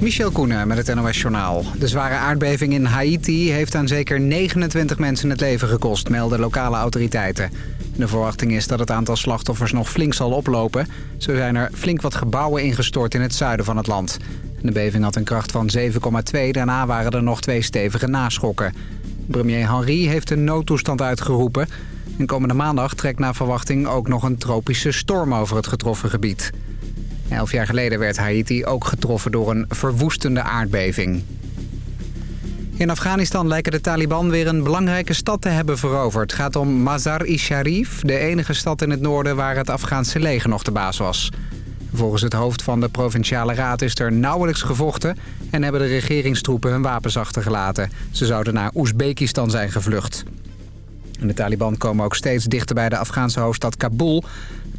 Michel Koenen met het NOS-journaal. De zware aardbeving in Haiti heeft aan zeker 29 mensen het leven gekost, melden lokale autoriteiten. De verwachting is dat het aantal slachtoffers nog flink zal oplopen. Zo zijn er flink wat gebouwen ingestort in het zuiden van het land. De beving had een kracht van 7,2, daarna waren er nog twee stevige naschokken. Premier Henri heeft een noodtoestand uitgeroepen. En komende maandag trekt naar verwachting ook nog een tropische storm over het getroffen gebied. Elf jaar geleden werd Haiti ook getroffen door een verwoestende aardbeving. In Afghanistan lijken de Taliban weer een belangrijke stad te hebben veroverd. Het gaat om Mazar-i-Sharif, de enige stad in het noorden waar het Afghaanse leger nog de baas was. Volgens het hoofd van de Provinciale Raad is er nauwelijks gevochten... en hebben de regeringstroepen hun wapens achtergelaten. Ze zouden naar Oezbekistan zijn gevlucht. de Taliban komen ook steeds dichter bij de Afghaanse hoofdstad Kabul.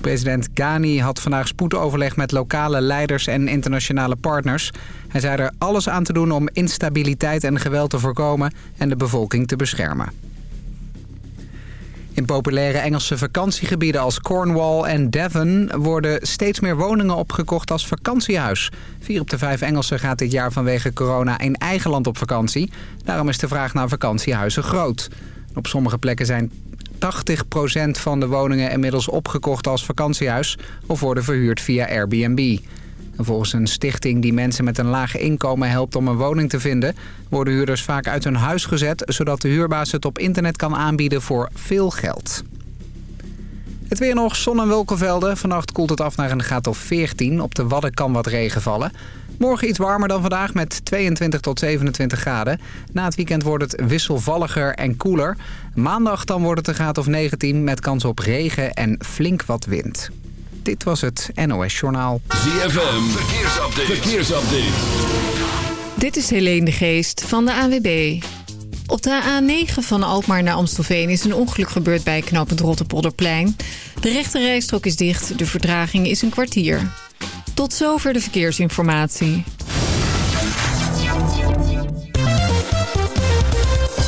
President Ghani had vandaag spoedoverleg met lokale leiders en internationale partners. Hij zei er alles aan te doen om instabiliteit en geweld te voorkomen en de bevolking te beschermen. In populaire Engelse vakantiegebieden als Cornwall en Devon... worden steeds meer woningen opgekocht als vakantiehuis. Vier op de vijf Engelsen gaat dit jaar vanwege corona in eigen land op vakantie. Daarom is de vraag naar vakantiehuizen groot. Op sommige plekken zijn 80% van de woningen inmiddels opgekocht als vakantiehuis... of worden verhuurd via Airbnb. volgens een stichting die mensen met een laag inkomen helpt om een woning te vinden... worden huurders vaak uit hun huis gezet... zodat de huurbaas het op internet kan aanbieden voor veel geld. Het weer nog, zon- en wolkenvelden. Vannacht koelt het af naar een graad of 14. Op de Wadden kan wat regen vallen. Morgen iets warmer dan vandaag met 22 tot 27 graden. Na het weekend wordt het wisselvalliger en koeler. Maandag dan wordt het een graad of 19 met kans op regen en flink wat wind. Dit was het NOS Journaal. ZFM, verkeersupdate. verkeersupdate. Dit is Helene de Geest van de AWB. Op de A9 van Alkmaar naar Amstelveen is een ongeluk gebeurd bij knooppunt Rotterpolderplein. De rechte rijstrook is dicht, de vertraging is een kwartier. Tot zover de verkeersinformatie.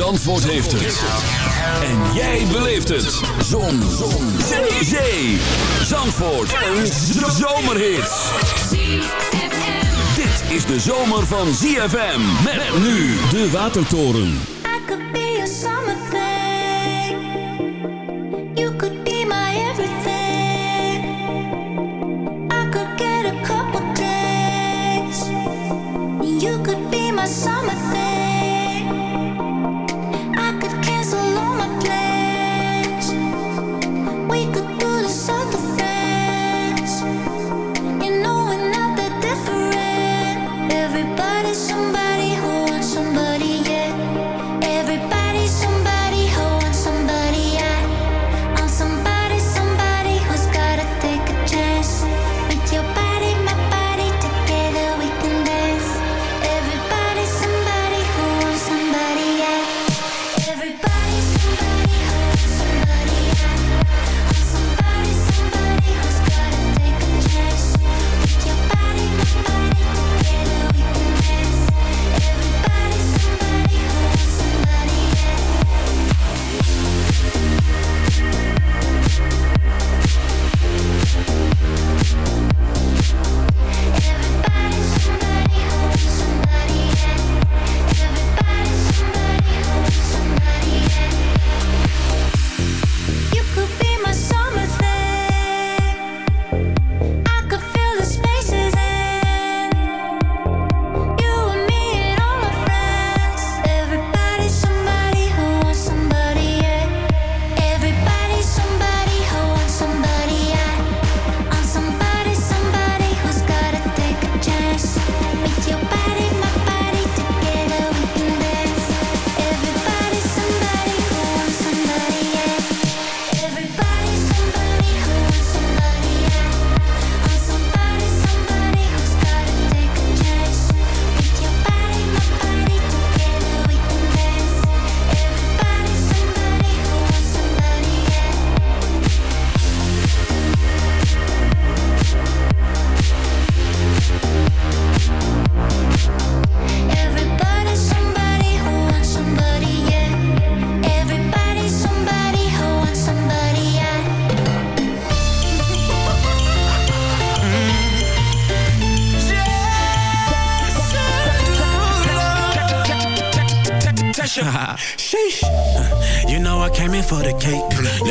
Zandvoort heeft het. En jij beleeft het. Zon. Zon. Zee. Zee. Zandvoort. Een zomerhit. Dit is de zomer van ZFM. Met nu de Watertoren. I could be a summer thing. You could be my everything. I could get a couple drinks. You could be my summer thing.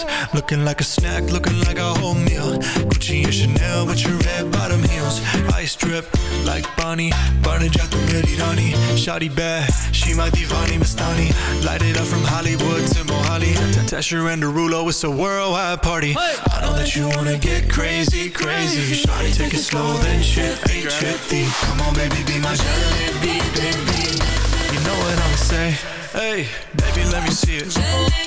For reals. Looking like a snack, looking like a whole meal. Gucci and Chanel with your red bottom heels. Ice drip like Bonnie. Barney Jack Rani. Shotty bad, she my divani Mastani. Light it up from Hollywood to Mohali. Tesher and Derulo, it's a worldwide party. I know that you wanna get crazy, crazy. Shotty, take it slow, then chippy, chippy. Come on, baby, be my jalebi, baby. You know what I'ma say? Hey, baby, let me see it. I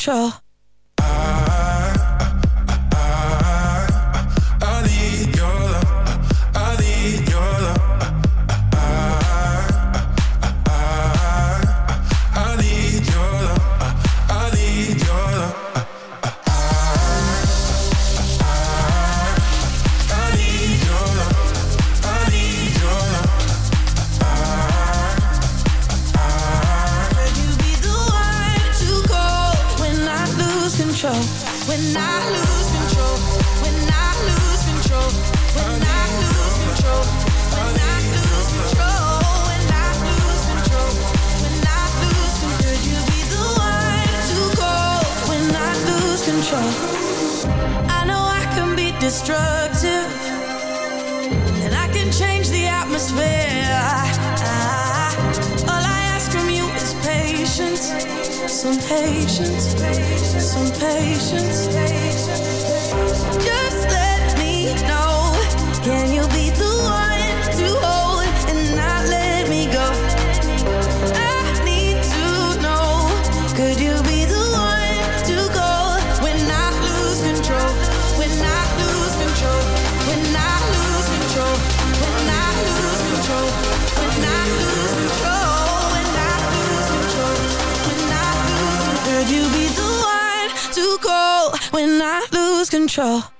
control? Patience. Some patience. Just let me know. Control.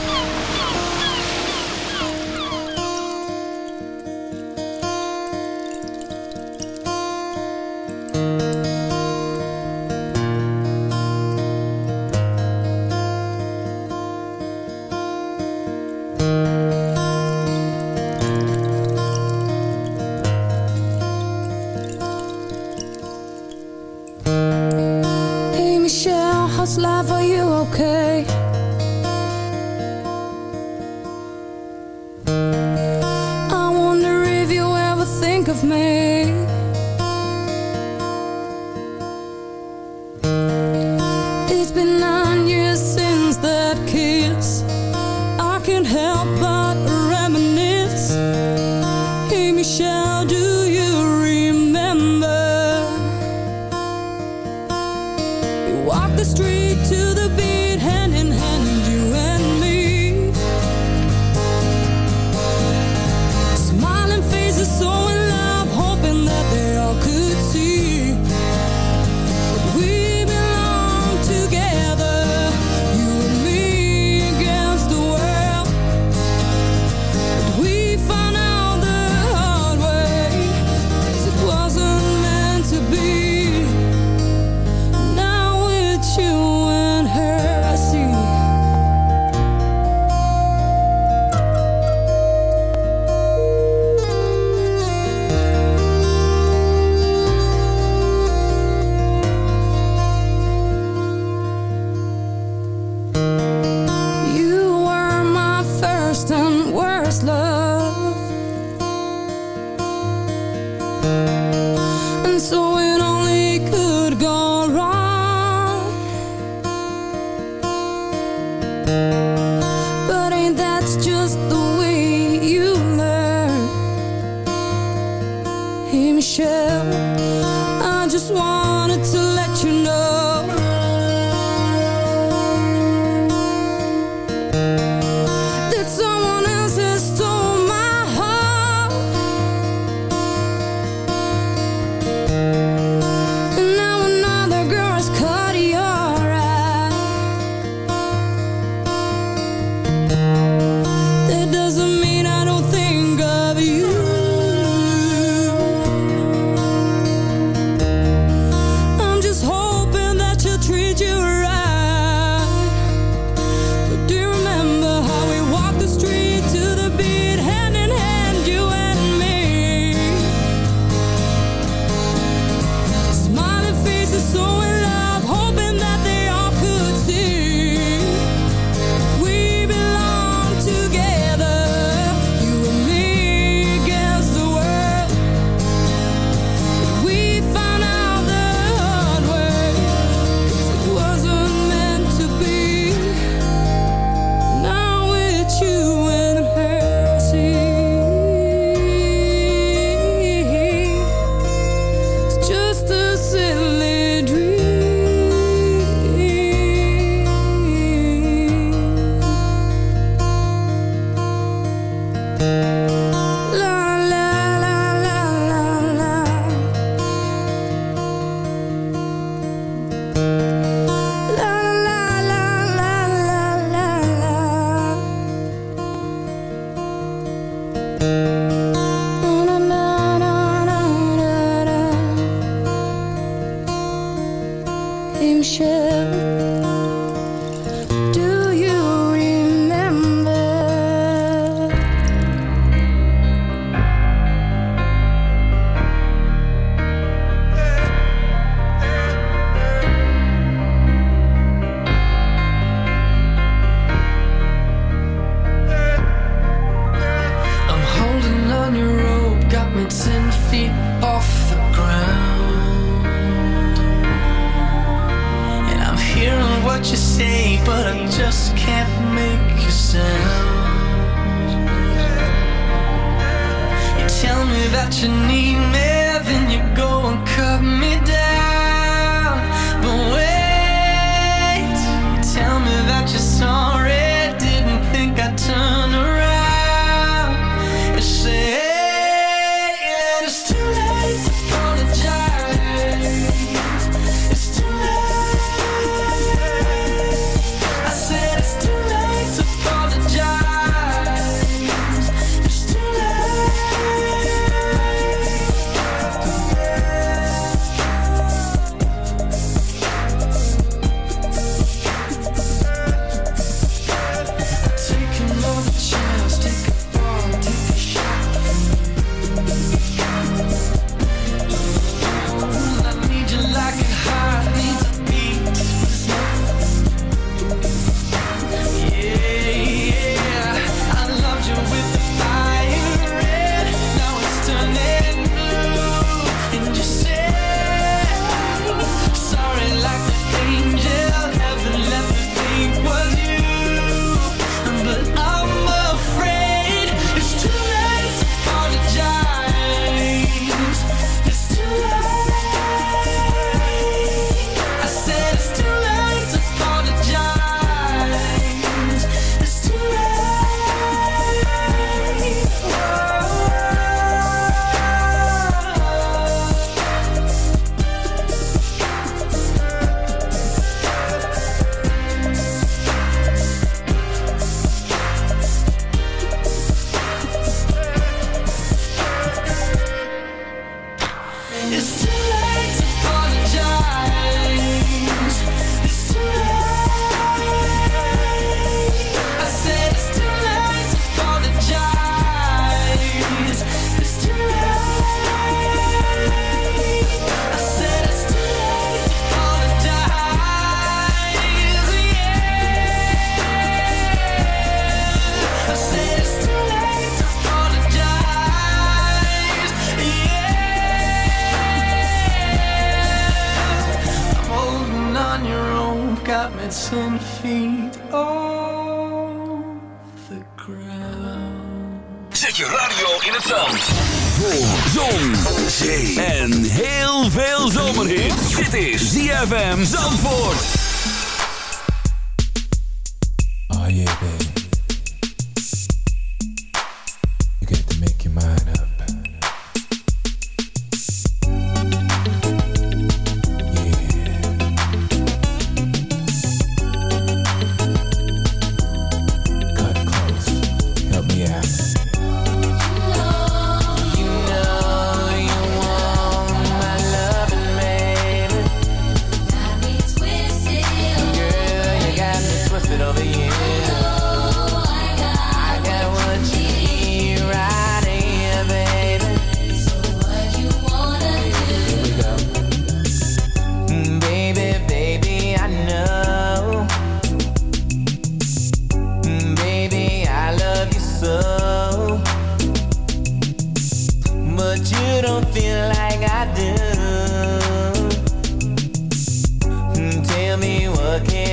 what you say, but I just can't make a sound. You tell me that you need me, then you go and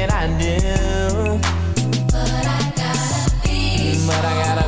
that I do. But I gotta be. But I gotta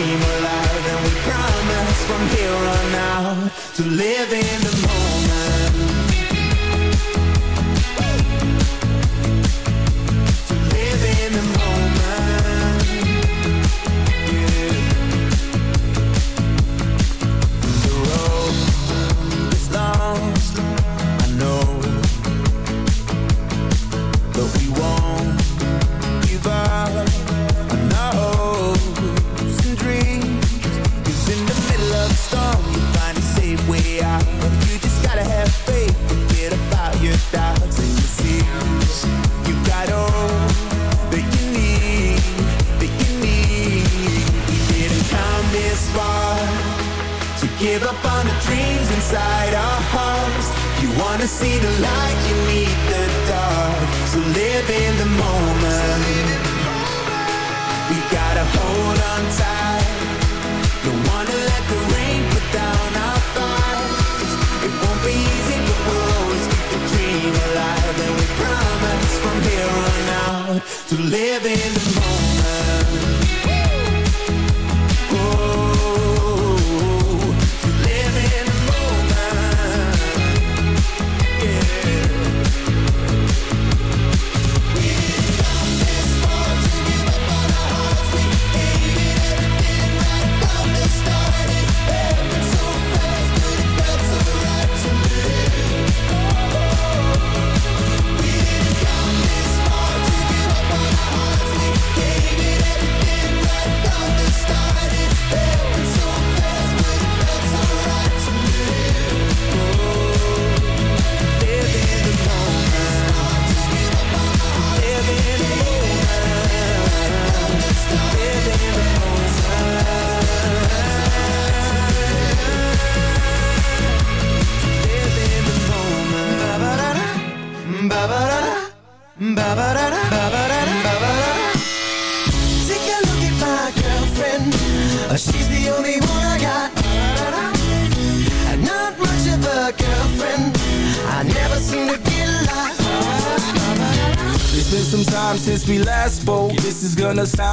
Dream alive. And we promise from here on out to live in the moment.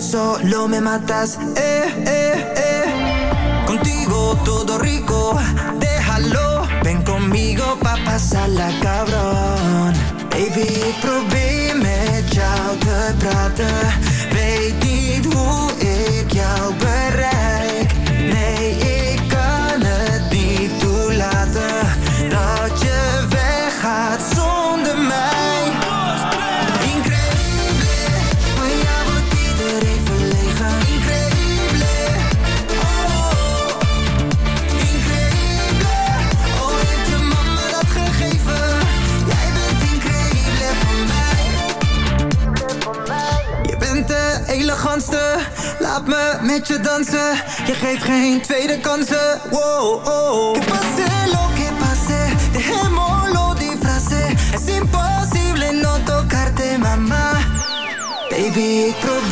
solo me matas, eh, eh, eh. Contigo todo rico, déjalo. Ven conmigo pa' pasarla, cabrón. Baby, ik probeer met te praten. Weet niet hoe ik. Je geeft geen tweede kansen, wow, oh. Que pase lo que pase, dejémoslo lo disfrazé. Es imposible no tocarte, mama. Baby, probeer